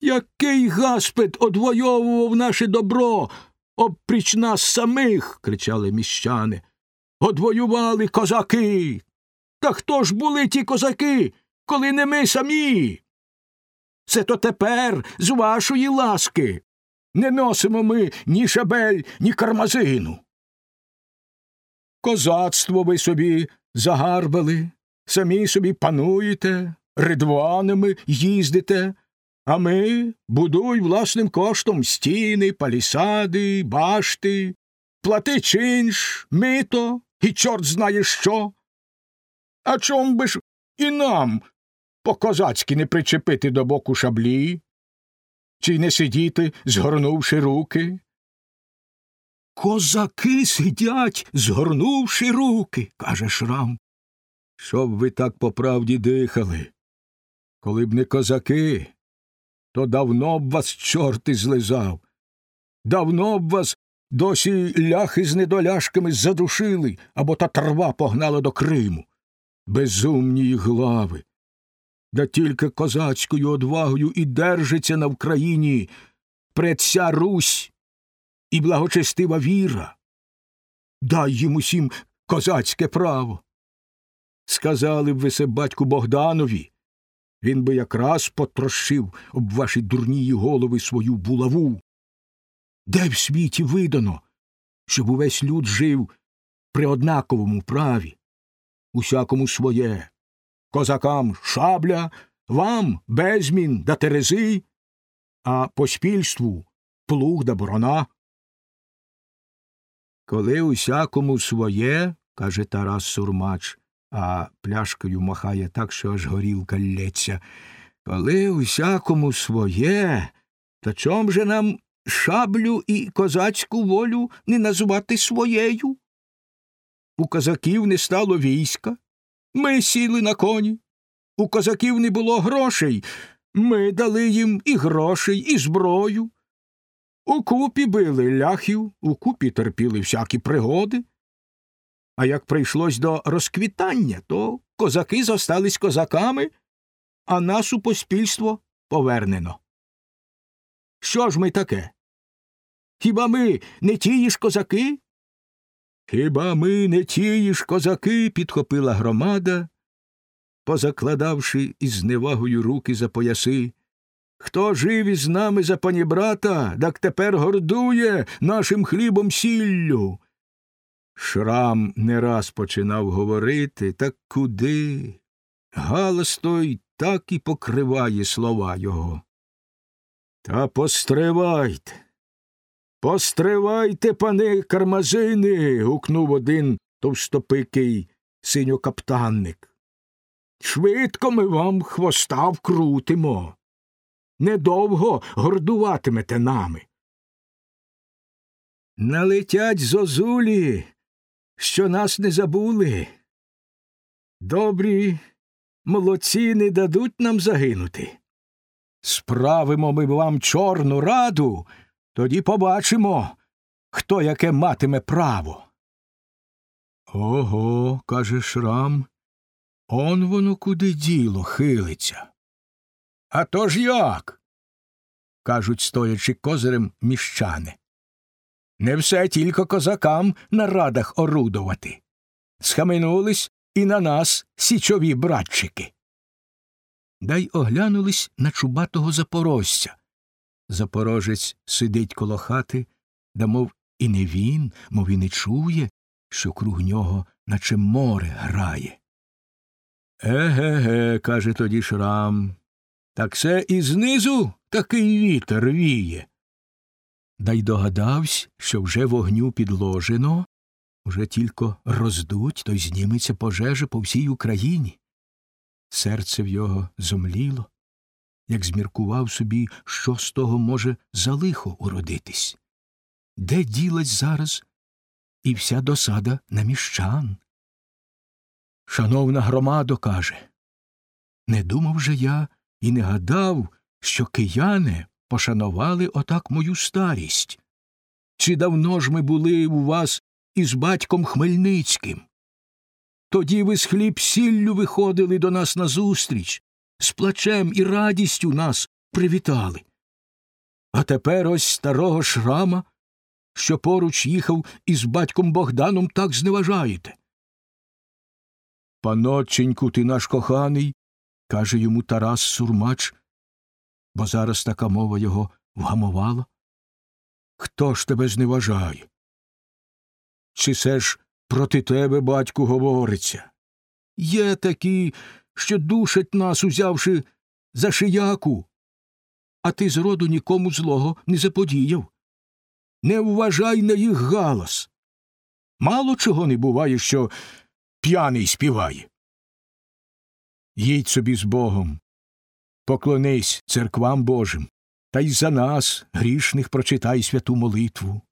Який гаспет одвоював наше добро обпріч нас самих. кричали міщани. Одвоювали козаки. Та хто ж були ті козаки, коли не ми самі? Це то тепер з вашої ласки. Не носимо ми ні шабель, ні кармазину. Козацтво ви собі загарбали, самі собі пануєте, ридванами їздите, а ми будуй власним коштом стіни, палісади, башти, плати чинш, мито і чорт знає що. А чом би ж і нам по козацьки не причепити до боку шаблі? Чи не сидіти, згорнувши руки? Козаки сидять, згорнувши руки, каже Шрам. Щоб ви так по правді дихали. Коли б не козаки, то давно б вас чорти злизав. Давно б вас досі ляхи з недоляшками задушили або та трва погнала до Криму. Безумні глави. Да тільки козацькою одвагою і держиться на Вкраїні предся Русь і благочестива віра. Дай їм усім козацьке право. Сказали б ви се батьку Богданові, він би якраз потрощив об ваші дурнії голови свою булаву. Де в світі видано, щоб увесь люд жив при однаковому праві, усякому своє, козакам шабля, вам безмін да терези, а поспільству плуг да борона. Коли усякому своє, каже Тарас Сурмач, а пляшкою махає так, що аж горілка лється. Коли усякому своє, то чом же нам шаблю і козацьку волю не назвати своєю? У козаків не стало війська, ми сіли на коні. У козаків не було грошей, ми дали їм і грошей, і зброю. У купі били ляхів, у купі терпіли всякі пригоди. А як прийшлось до розквітання, то козаки зостались козаками, а нас у поспільство повернено. Що ж ми таке? Хіба ми не тії ж козаки? Хіба ми не тії ж козаки? підхопила громада, позакладавши із зневагою руки за пояси. Хто жив із нами за панібрата, так тепер гордує нашим хлібом сіллю. Шрам не раз починав говорити, так куди? Галас той так і покриває слова його. Та постривайте. Постривайте, пане кармазини. гукнув один товстопикий синьокаптанник. Швидко ми вам хвоста вкрутимо. Недовго гордуватимете нами. Налетять зозулі, що нас не забули. Добрі молодці не дадуть нам загинути. Справимо ми вам чорну раду, тоді побачимо, хто яке матиме право. Ого, каже Шрам, он воно куди діло хилиться. А то ж як? кажуть, стоячи козирем міщани. Не все тільки козакам на радах орудувати. Схаменулись і на нас січові братчики. Дай оглянулись на чубатого запорожця. Запорожець сидить коло хати, да мов і не він, мов і не чує, що круг нього, наче море грає. Еге, ге, каже тоді Шрам. Так це і знизу такий вітер віє. Да й догадавсь, що вже вогню підложено, уже тільки роздуть, то й зніметься пожежа по всій Україні. Серце в його зомліло, як зміркував собі, що з того може за лихо уродитись. Де ділась зараз і вся досада на міщан? Шановна громадо, каже, не думав же я і не гадав, що кияни пошанували отак мою старість. Чи давно ж ми були у вас із батьком Хмельницьким? Тоді ви з хліб сіллю виходили до нас назустріч, з плачем і радістю нас привітали. А тепер ось старого шрама, що поруч їхав із батьком Богданом, так зневажаєте. Панотченьку, ти наш коханий, каже йому Тарас Сурмач, бо зараз така мова його вгамувала. Хто ж тебе зневажає? Чи це ж проти тебе, батьку, говориться? Є такі, що душать нас, узявши за шияку, а ти зроду нікому злого не заподіяв. Не вважай на їх галас. Мало чого не буває, що п'яний співає. Їдь собі з Богом, поклонись церквам Божим, та й за нас, грішних, прочитай святу молитву.